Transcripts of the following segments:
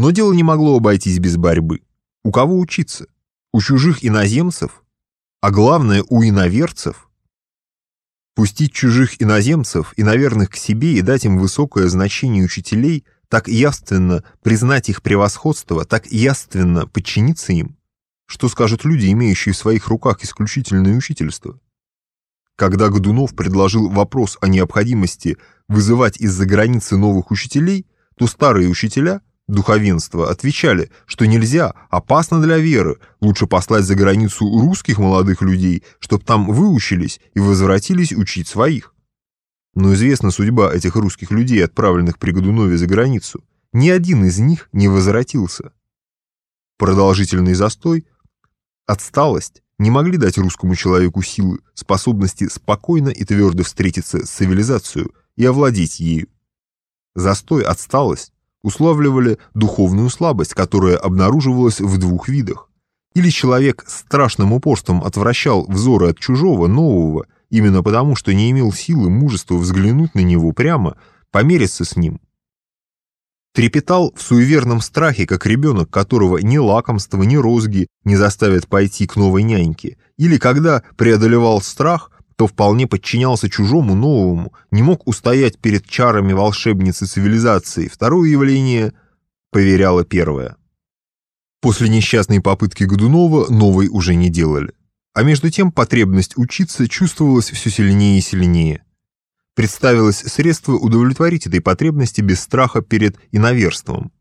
Но дело не могло обойтись без борьбы. У кого учиться? У чужих иноземцев? А главное, у иноверцев? Пустить чужих иноземцев, иноверных к себе и дать им высокое значение учителей, так явственно признать их превосходство, так явственно подчиниться им? Что скажут люди, имеющие в своих руках исключительное учительство? Когда Годунов предложил вопрос о необходимости вызывать из-за границы новых учителей, то старые учителя – духовенства отвечали, что нельзя, опасно для веры, лучше послать за границу русских молодых людей, чтоб там выучились и возвратились учить своих. Но известна судьба этих русских людей, отправленных при Годунове за границу. Ни один из них не возвратился. Продолжительный застой, отсталость не могли дать русскому человеку силы, способности спокойно и твердо встретиться с цивилизацией и овладеть ею. Застой, отсталость уславливали духовную слабость, которая обнаруживалась в двух видах. Или человек страшным упорством отвращал взоры от чужого, нового, именно потому, что не имел силы, мужества взглянуть на него прямо, помериться с ним. Трепетал в суеверном страхе, как ребенок, которого ни лакомство, ни розги не заставят пойти к новой няньке, или когда преодолевал страх – то вполне подчинялся чужому новому, не мог устоять перед чарами волшебницы цивилизации. Второе явление поверяло первое. После несчастной попытки Годунова новой уже не делали. А между тем потребность учиться чувствовалась все сильнее и сильнее. Представилось средство удовлетворить этой потребности без страха перед иноверством.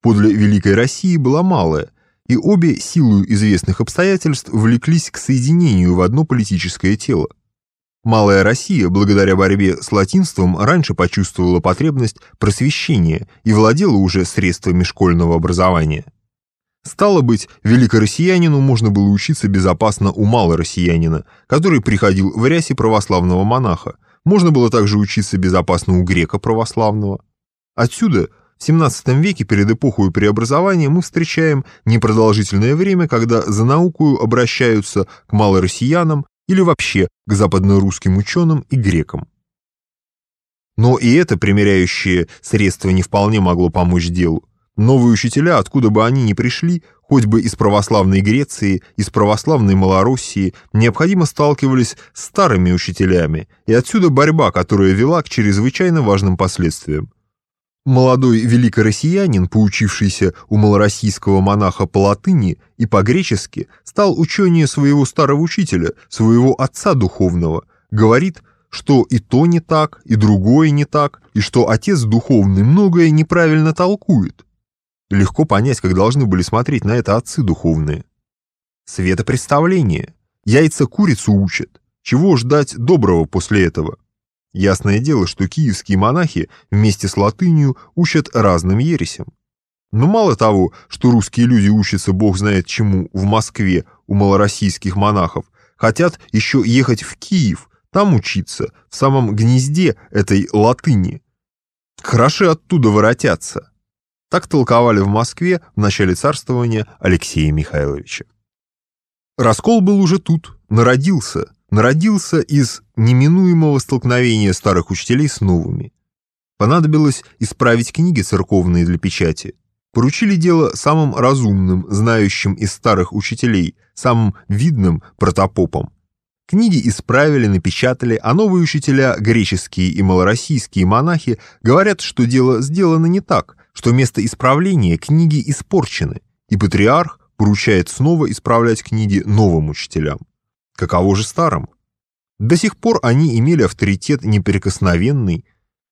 Подле Великой России была малая, и обе, силою известных обстоятельств, влеклись к соединению в одно политическое тело. Малая Россия, благодаря борьбе с латинством, раньше почувствовала потребность просвещения и владела уже средствами школьного образования. Стало быть, великороссиянину можно было учиться безопасно у малороссиянина, который приходил в рясе православного монаха. Можно было также учиться безопасно у грека православного. Отсюда – в XVII веке, перед эпохой преобразования, мы встречаем непродолжительное время, когда за наукою обращаются к малороссиянам или вообще к западно-русским ученым и грекам. Но и это примеряющее средство не вполне могло помочь делу. Новые учителя, откуда бы они ни пришли, хоть бы из православной Греции, из православной Малороссии, необходимо сталкивались с старыми учителями, и отсюда борьба, которая вела к чрезвычайно важным последствиям. Молодой великороссиянин, поучившийся у малороссийского монаха по латыни и по-гречески, стал ученее своего старого учителя, своего отца духовного, говорит, что и то не так, и другое не так, и что отец духовный многое неправильно толкует. Легко понять, как должны были смотреть на это отцы духовные. Светопредставление. Яйца курицу учат. Чего ждать доброго после этого? Ясное дело, что киевские монахи вместе с латынью учат разным ересям. Но мало того, что русские люди учатся бог знает чему в Москве у малороссийских монахов, хотят еще ехать в Киев, там учиться, в самом гнезде этой латыни. Хороши оттуда воротятся. Так толковали в Москве в начале царствования Алексея Михайловича. Раскол был уже тут, народился, народился из неминуемого столкновения старых учителей с новыми. Понадобилось исправить книги церковные для печати. Поручили дело самым разумным, знающим из старых учителей, самым видным протопопам. Книги исправили, напечатали, а новые учителя, греческие и малороссийские монахи, говорят, что дело сделано не так, что вместо исправления книги испорчены, и патриарх поручает снова исправлять книги новым учителям. Каково же старым? До сих пор они имели авторитет неприкосновенный,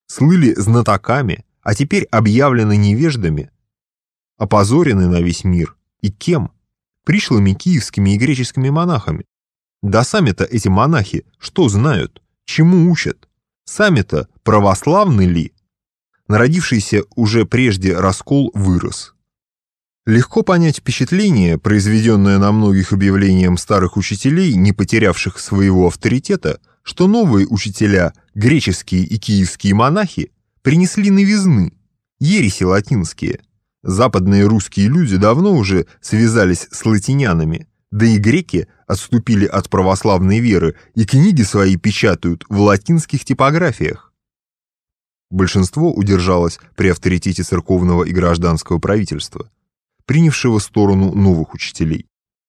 слыли знатоками, а теперь объявлены невеждами, опозорены на весь мир. И кем? Пришлыми киевскими и греческими монахами. Да сами-то эти монахи что знают? Чему учат? Сами-то православны ли? Народившийся уже прежде раскол вырос. Легко понять впечатление, произведенное на многих объявлением старых учителей, не потерявших своего авторитета, что новые учителя, греческие и киевские монахи, принесли новизны, ереси латинские. Западные русские люди давно уже связались с латинянами, да и греки отступили от православной веры и книги свои печатают в латинских типографиях. большинство удержалось при авторитете церковного и гражданского правительства, принявшего сторону новых учителей.